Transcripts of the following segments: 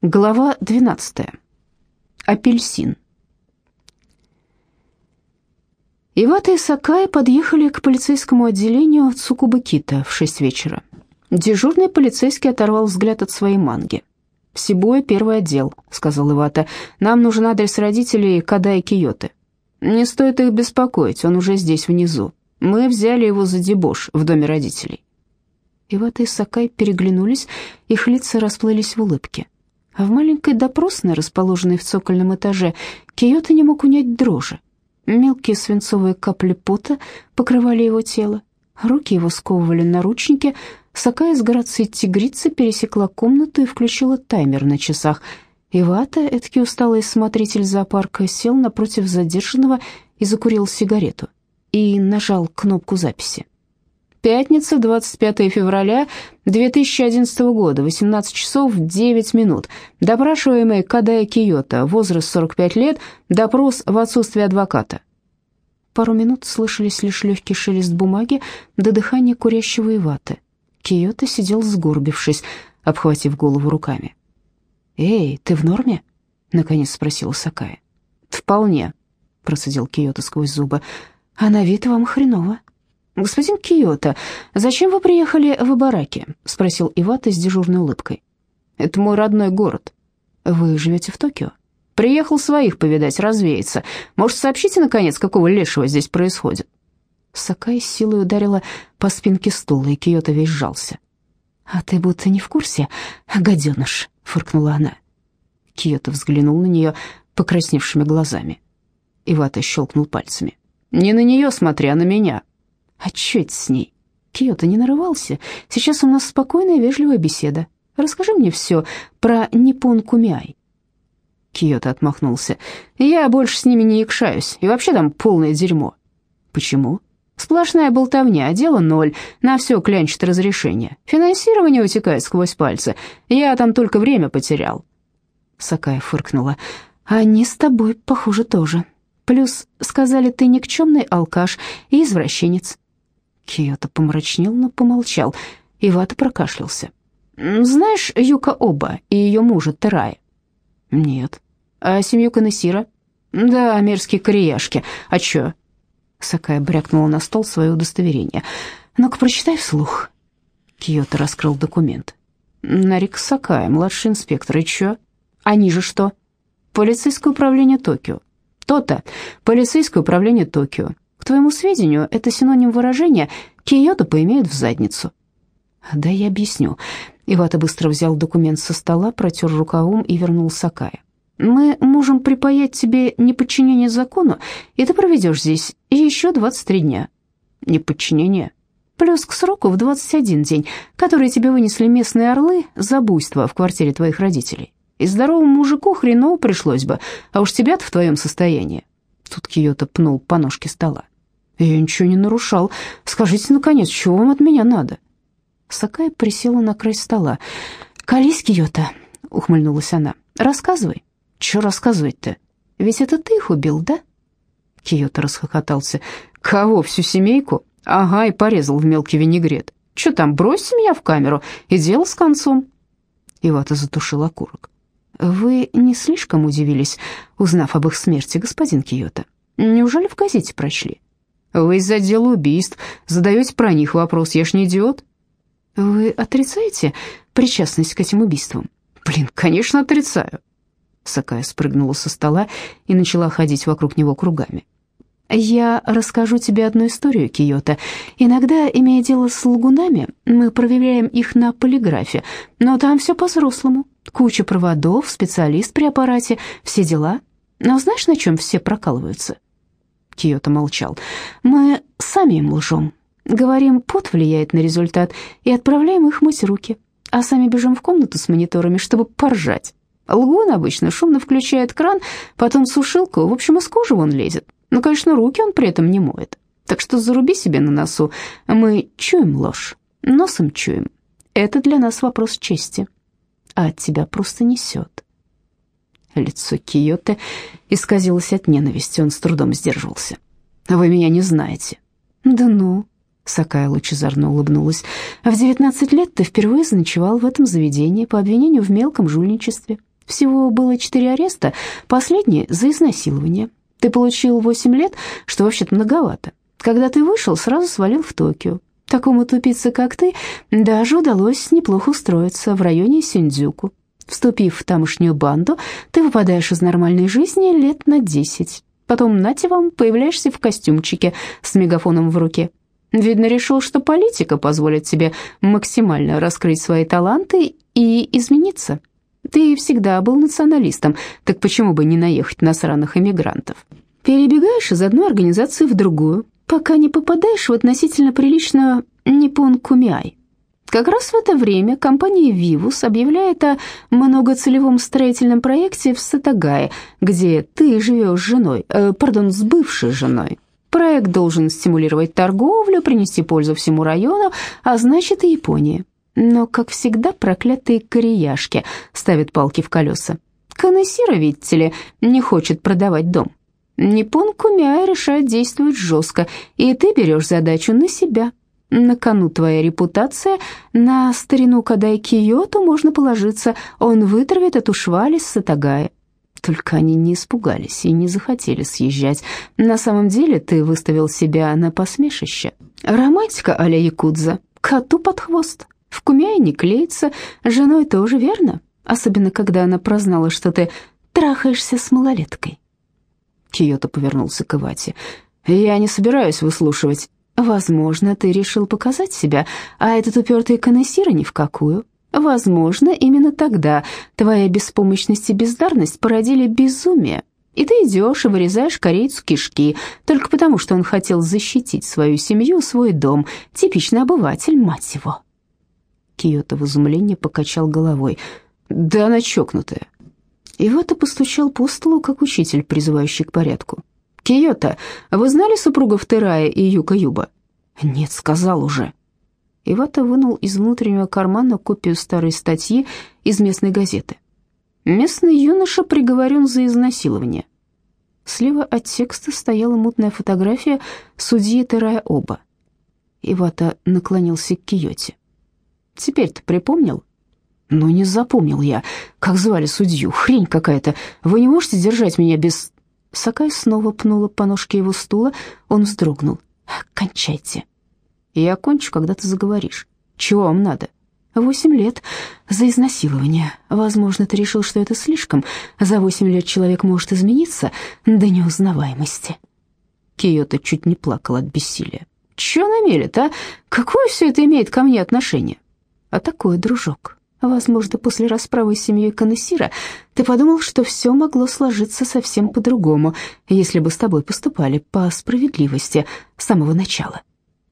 Глава 12. Апельсин. Ивата и Сакай подъехали к полицейскому отделению Цукубакита в шесть вечера. Дежурный полицейский оторвал взгляд от своей манги. «Сибуя, первый отдел», — сказал Ивата. «Нам нужен адрес родителей Када и Киоты». «Не стоит их беспокоить, он уже здесь внизу. Мы взяли его за дебош в доме родителей». Ивата и Сакай переглянулись, их лица расплылись в улыбке. А в маленькой допросной, расположенной в цокольном этаже, Киото не мог унять дрожи. Мелкие свинцовые капли пота покрывали его тело, руки его сковывали наручники. Сакая с грацией тигрицы пересекла комнату и включила таймер на часах. Ивата, эдакий усталый смотритель зоопарка, сел напротив задержанного и закурил сигарету. И нажал кнопку записи. Пятница, 25 февраля 2011 года, 18 часов 9 минут. Допрашиваемый Кадая Киота, возраст 45 лет, допрос в отсутствие адвоката. Пару минут слышались лишь легкий шелест бумаги до дыхания курящего Иваты. Киота сидел сгорбившись, обхватив голову руками. «Эй, ты в норме?» — наконец спросила Сакая. «Вполне», — процедил Киота сквозь зубы. «А на вид вам хреново». «Господин Киото, зачем вы приехали в Ибараки?» — спросил Ивата с дежурной улыбкой. «Это мой родной город». «Вы живете в Токио?» «Приехал своих повидать, развеяться. Может, сообщите, наконец, какого лешего здесь происходит?» Сакай силой ударила по спинке стула, и Киото весь сжался. «А ты будто не в курсе, гаденыш», — фыркнула она. Киото взглянул на нее покрасневшими глазами. Ивата щелкнул пальцами. «Не на нее смотри, а на меня. А чё это с ней? Киото не нарывался. Сейчас у нас спокойная вежливая беседа. Расскажи мне все про Ниппон Кумиай. Киото отмахнулся. Я больше с ними не якшаюсь, и вообще там полное дерьмо. Почему? Сплошная болтовня, дело ноль, на все клянчит разрешение. Финансирование утекает сквозь пальцы. Я там только время потерял. Сакая фыркнула. Они с тобой, похоже, тоже. Плюс сказали, ты никчемный алкаш и извращенец. Киото помрачнел, но помолчал. Ивата прокашлялся. «Знаешь Юка Оба и ее мужа Терая?» «Нет». «А семью Канесира?» «Да, мерзкие кореяшки. А чё?» Сакая брякнула на стол свое удостоверение. «Ну-ка, прочитай вслух». Киото раскрыл документ. «Нарик Сакая, младший инспектор. И чё? Они же что?» «Полицейское управление Токио». «То-то. Полицейское управление Токио. К твоему сведению, это синоним выражения «Киото поимеют в задницу». Да я объясню. Ивата быстро взял документ со стола, протер рукавом и вернул Сакая. Мы можем припаять тебе неподчинение закону, и ты проведешь здесь еще 23 дня. Неподчинение? Плюс к сроку в 21 день, который тебе вынесли местные орлы за буйство в квартире твоих родителей. И здоровому мужику хреново пришлось бы, а уж тебя-то в твоем состоянии. Тут Киото пнул по ножке стола. «Я ничего не нарушал. Скажите, наконец, чего вам от меня надо?» Сакая присела на край стола. «Колись, Киото», — ухмыльнулась она. «Рассказывай». «Чё рассказывать-то? Ведь это ты их убил, да?» Киото расхохотался. «Кого, всю семейку? Ага, и порезал в мелкий винегрет. Чё там, бросьте меня в камеру, и дело с концом». Ивата затушил окурок. «Вы не слишком удивились, узнав об их смерти, господин Киото? Неужели в газете прочли?» Вы из отдела убийств задаете про них вопрос, я ж не идиот. Вы отрицаете причастность к этим убийствам? Блин, конечно, отрицаю. Сакая спрыгнула со стола и начала ходить вокруг него кругами. «Я расскажу тебе одну историю, Киото. Иногда, имея дело с лгунами, мы проверяем их на полиграфе, но там все по-взрослому. Куча проводов, специалист при аппарате, все дела. Но знаешь, на чем все прокалываются?» Киото молчал. «Мы сами им лжем. Говорим, пот влияет на результат, и отправляем их мыть руки, а сами бежим в комнату с мониторами, чтобы поржать. Лгун обычно шумно включает кран, потом сушилку, в общем, из кожи он лезет. Но, конечно, руки он при этом не моет. Так что заруби себе на носу. Мы чуем ложь, носом чуем. Это для нас вопрос чести. А от тебя просто несет. Лицо Киоте исказилось от ненависти, он с трудом сдерживался. «Вы меня не знаете». «Да ну», — Сакая лучезарно улыбнулась. «В девятнадцать лет ты впервые заночевал в этом заведении по обвинению в мелком жульничестве. Всего было четыре ареста, последний за изнасилование. Ты получил восемь лет, что вообще-то многовато. Когда ты вышел, сразу свалил в Токио. Такому тупице, как ты, даже удалось неплохо устроиться в районе Синдзюку. Вступив в тамошнюю банду, ты выпадаешь из нормальной жизни лет на десять. Потом, нате вам, появляешься в костюмчике с мегафоном в руке. Видно, решил, что политика позволит тебе максимально раскрыть свои таланты и измениться. Ты всегда был националистом, так почему бы не наехать на сраных иммигрантов? Перебегаешь из одной организации в другую, пока не попадаешь в относительно приличную Ниппон Кумиай. Как раз в это время компания «Вивус» объявляет о многоцелевом строительном проекте в Сатагае, где ты живешь с женой, э, пардон, с бывшей женой. Проект должен стимулировать торговлю, принести пользу всему району, а значит и Японии. Но, как всегда, проклятые кореяшки ставят палки в колеса. Канессира, видите ли, не хочет продавать дом. Ниппон Кумяй решает действовать жестко, и ты берешь задачу на себя. На кону твоя репутация, на старину Кадай Киоту можно положиться, он вытравит эту шваль из Сатагая. Только они не испугались и не захотели съезжать. На самом деле ты выставил себя на посмешище. Романтика а-ля Якудза, коту под хвост. В Кумяе не клеится, женой тоже верно, особенно когда она прознала, что ты трахаешься с малолеткой. Киото повернулся к Ивате. «Я не собираюсь выслушивать. Возможно, ты решил показать себя, а этот упертый коннессир ни в какую. Возможно, именно тогда твоя беспомощность и бездарность породили безумие, и ты идешь и вырезаешь корейцу кишки, только потому, что он хотел защитить свою семью, свой дом. Типичный обыватель, мать его». Киото в изумлении покачал головой. «Да она чокнутая. Ивата постучал по столу, как учитель, призывающий к порядку. «Киота, вы знали супругов Терая и Юка Юба?» «Нет, сказал уже». Ивата вынул из внутреннего кармана копию старой статьи из местной газеты. «Местный юноша приговорен за изнасилование». Слева от текста стояла мутная фотография судьи Терая Оба. Ивата наклонился к Киоте. «Теперь ты припомнил?» Но не запомнил я, как звали судью. Хрень какая-то. Вы не можете держать меня без...» Сакай снова пнула по ножке его стула. Он вздрогнул. «Кончайте». «Я кончу, когда ты заговоришь. Чего вам надо?» «Восемь лет за изнасилование. Возможно, ты решил, что это слишком. За восемь лет человек может измениться до неузнаваемости». Киота чуть не плакал от бессилия. «Чё намелит, а? Какое все это имеет ко мне отношение?» «А такое, дружок, Возможно, после расправы с семьей Канессира ты подумал, что все могло сложиться совсем по-другому, если бы с тобой поступали по справедливости с самого начала.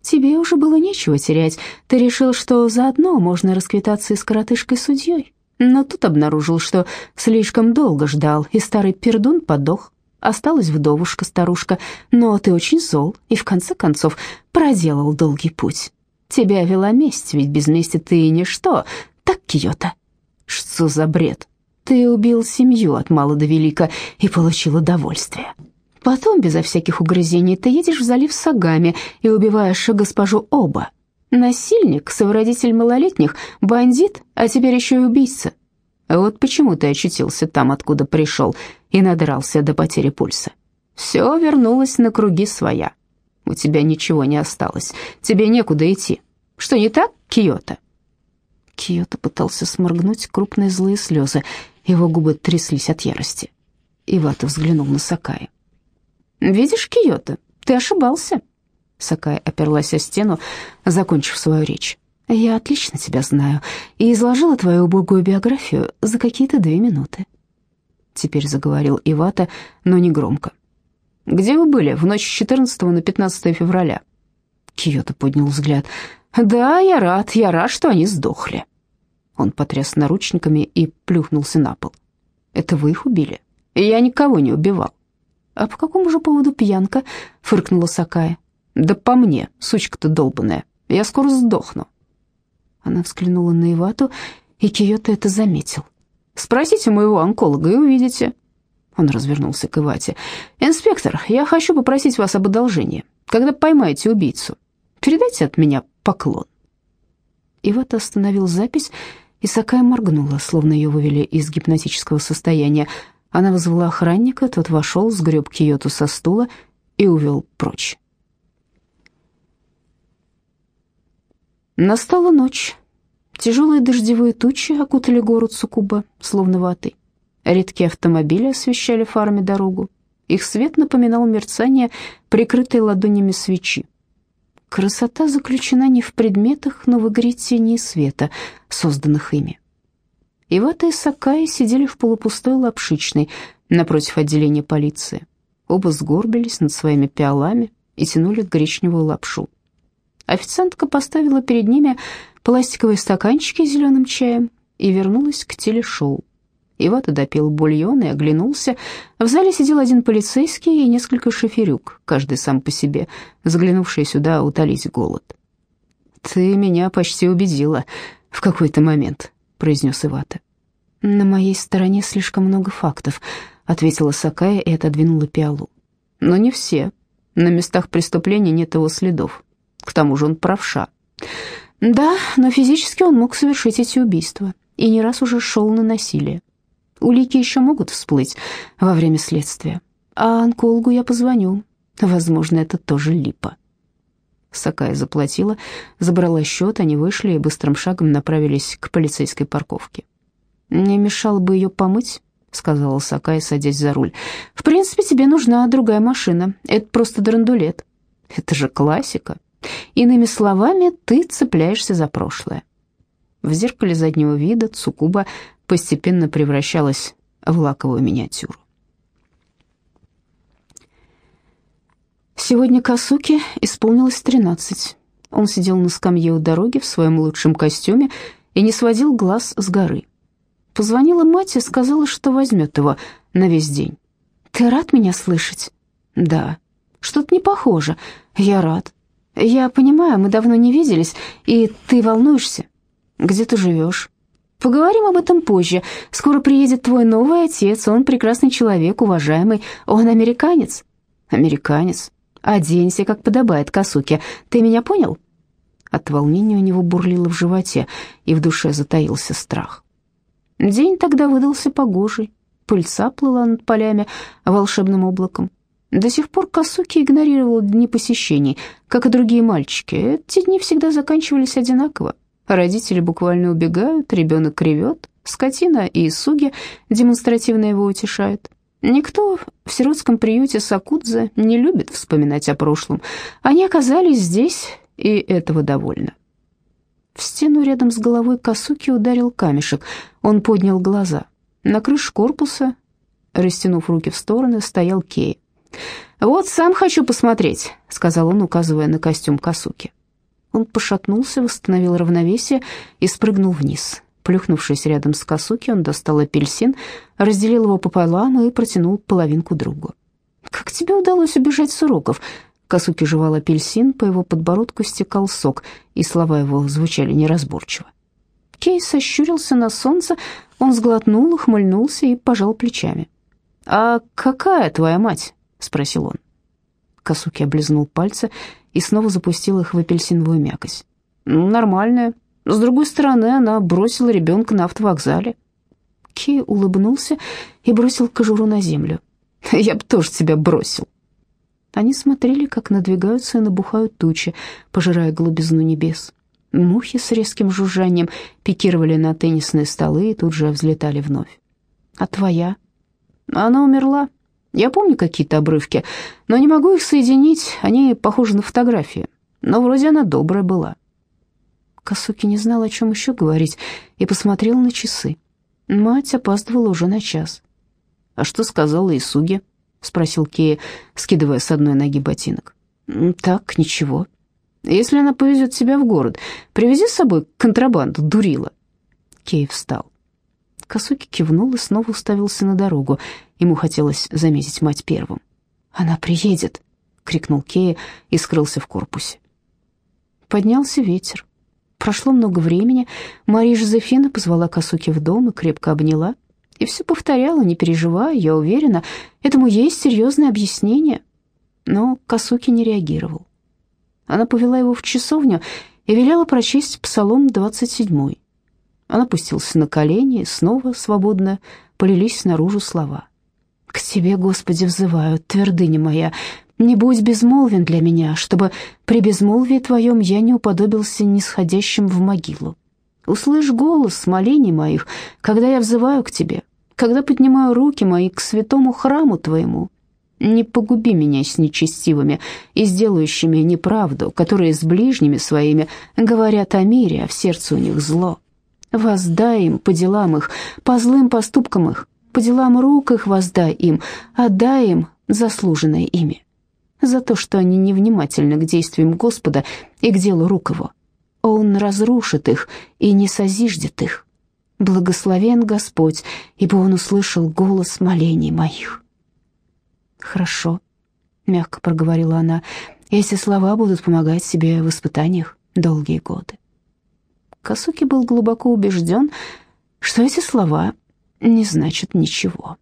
Тебе уже было нечего терять. Ты решил, что заодно можно расквитаться и с коротышкой-судьей. Но тут обнаружил, что слишком долго ждал, и старый пердун подох. Осталась вдовушка-старушка, но ты очень зол и, в конце концов, проделал долгий путь. Тебя вела месть, ведь без мести ты ничто, так, Киота?» «Что за бред? Ты убил семью от мала до велика и получил удовольствие. Потом, безо всяких угрызений, ты едешь в залив Сагами и убиваешь госпожу Оба. Насильник, совродитель малолетних, бандит, а теперь еще и убийца. Вот почему ты очутился там, откуда пришел, и надрался до потери пульса. Все вернулось на круги своя. У тебя ничего не осталось, тебе некуда идти. Что не так, Киота?» Киото пытался сморгнуть крупные злые слезы. Его губы тряслись от ярости. Ивата взглянул на Сакая. «Видишь, Киото, ты ошибался». Сакая оперлась о стену, закончив свою речь. «Я отлично тебя знаю и изложила твою убогую биографию за какие-то две минуты». Теперь заговорил Ивата, но не громко. «Где вы были в ночь с 14 на 15 февраля?» Киото поднял взгляд. «Да, я рад, я рад, что они сдохли». Он потряс наручниками и плюхнулся на пол. «Это вы их убили? Я никого не убивал». «А по какому же поводу пьянка?» — фыркнула Сакая. «Да по мне, сучка-то долбаная. Я скоро сдохну». Она взглянула на Ивату, и Киото это заметил. «Спросите моего онколога и увидите». Он развернулся к Ивате. «Инспектор, я хочу попросить вас об одолжении. Когда поймаете убийцу, передайте от меня поклон». Ивата остановил запись Исакая моргнула, словно ее вывели из гипнотического состояния. Она вызвала охранника, тот вошел, сгреб Киоту со стула и увел прочь. Настала ночь. Тяжелые дождевые тучи окутали город Сукуба, словно ватой. Редкие автомобили освещали фарами дорогу. Их свет напоминал мерцание прикрытой ладонями свечи. Красота заключена не в предметах, но в игре тени и света, созданных ими. Ивата и Сакаи сидели в полупустой лапшичной напротив отделения полиции. Оба сгорбились над своими пиалами и тянули коричневую лапшу. Официантка поставила перед ними пластиковые стаканчики с зеленым чаем и вернулась к телешоу. Ивата допил бульон и оглянулся. В зале сидел один полицейский и несколько шоферюк, каждый сам по себе, заглянувшие сюда утолить голод. «Ты меня почти убедила в какой-то момент», — произнес Ивата. «На моей стороне слишком много фактов», — ответила Сакая и отодвинула пиалу. «Но не все. На местах преступления нет его следов. К тому же он правша». «Да, но физически он мог совершить эти убийства и не раз уже шел на насилие. Улики еще могут всплыть во время следствия. А онкологу я позвоню. Возможно, это тоже липа. Сакая заплатила, забрала счет, они вышли и быстрым шагом направились к полицейской парковке. «Не мешало бы ее помыть?» — сказала Сакая, садясь за руль. «В принципе, тебе нужна другая машина. Это просто драндулет». «Это же классика. Иными словами, ты цепляешься за прошлое». В зеркале заднего вида Цукуба постепенно превращалась в лаковую миниатюру. Сегодня Касуке исполнилось тринадцать. Он сидел на скамье у дороги в своем лучшем костюме и не сводил глаз с горы. Позвонила мать и сказала, что возьмет его на весь день. «Ты рад меня слышать?» «Да». «Что-то не похоже. Я рад. Я понимаю, мы давно не виделись, и ты волнуешься. Где ты живешь?» Поговорим об этом позже. Скоро приедет твой новый отец. Он прекрасный человек, уважаемый. Он американец. Американец. Оденься, как подобает Касуке. Ты меня понял? От волнения у него бурлило в животе, и в душе затаился страх. День тогда выдался погожий. Пыльца плыла над полями волшебным облаком. До сих пор Касуки игнорировал дни посещений, как и другие мальчики. Эти дни всегда заканчивались одинаково. Родители буквально убегают, ребенок ревет, скотина и суги демонстративно его утешают. Никто в сиротском приюте Сакудзе не любит вспоминать о прошлом. Они оказались здесь, и этого довольно. В стену рядом с головой Касуки ударил камешек. Он поднял глаза. На крыше корпуса, растянув руки в стороны, стоял Кей. «Вот сам хочу посмотреть», — сказал он, указывая на костюм Касуки. Он пошатнулся, восстановил равновесие и спрыгнул вниз. Плюхнувшись рядом с Касуки, он достал апельсин, разделил его пополам и протянул половинку другу. «Как тебе удалось убежать с уроков?» Касуки жевал апельсин, по его подбородку стекал сок, и слова его звучали неразборчиво. Кей сощурился на солнце, он сглотнул, ухмыльнулся и пожал плечами. «А какая твоя мать?» — спросил он. Касуки облизнул пальцы и снова запустил их в апельсиновую мякоть. «Ну, «Нормальная. С другой стороны, она бросила ребенка на автовокзале». Ки улыбнулся и бросил кожуру на землю. «Я бы тоже тебя бросил». Они смотрели, как надвигаются и набухают тучи, пожирая голубизну небес. Мухи с резким жужжанием пикировали на теннисные столы и тут же взлетали вновь. «А твоя?» «Она умерла», я помню какие-то обрывки, но не могу их соединить, они похожи на фотографии. Но вроде она добрая была. Косуки не знал, о чем еще говорить, и посмотрел на часы. Мать опаздывала уже на час. «А что сказала Исуги?» — спросил Кея, скидывая с одной ноги ботинок. «Так, ничего. Если она повезет тебя в город, привези с собой контрабанду, дурила». Кей встал. Косуки кивнул и снова уставился на дорогу. Ему хотелось заметить мать первым. «Она приедет!» — крикнул Кея и скрылся в корпусе. Поднялся ветер. Прошло много времени. Мария Жозефина позвала Косуки в дом и крепко обняла. И все повторяла, не переживая, я уверена, этому есть серьезное объяснение. Но Косуки не реагировал. Она повела его в часовню и велела прочесть Псалом 27. Он опустился на колени, снова свободно полились наружу слова. «К тебе, Господи, взываю, твердыня моя, не будь безмолвен для меня, чтобы при безмолвии твоем я не уподобился нисходящим в могилу. Услышь голос молений моих, когда я взываю к тебе, когда поднимаю руки мои к святому храму твоему. Не погуби меня с нечестивыми и сделающими неправду, которые с ближними своими говорят о мире, а в сердце у них зло. Воздай им по делам их, по злым поступкам их, по делам рук их воздай им, отдай им заслуженное ими. За то, что они невнимательны к действиям Господа и к делу рук его. Он разрушит их и не созиждет их. Благословен Господь, ибо Он услышал голос молений моих. «Хорошо», — мягко проговорила она, — «эти слова будут помогать себе в испытаниях долгие годы». Касуки был глубоко убежден, что эти слова не значат ничего.